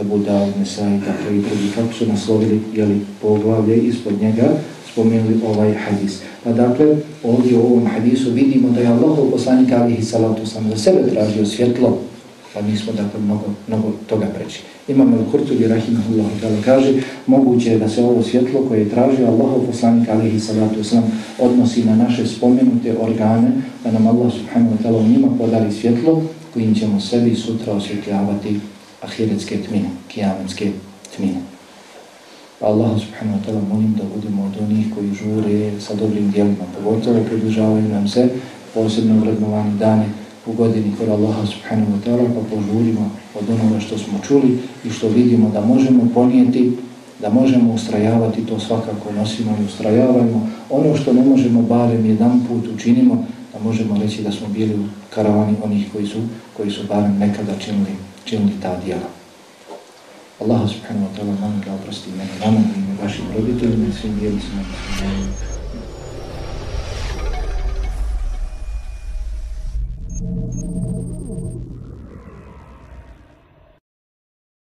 B: Ebu Dao, Nesaj, dakle i drugi, kako su naslovili jeli, poglavlje ispod njega, spomenuli ovaj hadis. Pa dakle, ovdje u ovom hadisu vidimo da je Allah poslanik alihi salatu sam za sebe tražio svjetlo, pa mi smo dakle mnogo, mnogo toga preći. Imam al-Kurtubi rahimahullah kada kaže moguće je da se ovo svjetlo koje je tražio Allahov poslanik alihi salatu islam odnosi na naše spomenute organe da nam Allah subhanahu wa ta'ala njima podari svjetlo kojim ćemo sebi sutra osvjetljavati ahiretske tmine, kijametske tmine. Pa Allah subhanahu wa ta'ala molim da budemo od onih koji žure sa dobrim dijelima, pogotovo približavaju nam se posebno vrednovani dane u godini kod Allaha subhanahu wa ta'ala pa požurimo od onoga što smo čuli i što vidimo da možemo ponijeti, da možemo ustrajavati, to svakako nosimo i ustrajavamo. Ono što ne možemo barem jedan put učinimo, da možemo reći da smo bili u karavani onih koji su, koji su barem nekada činili, činili ta dijela. Allah subhanahu wa ta'ala nam da oprosti mene, nama i vašim roditeljima i svim djelicima.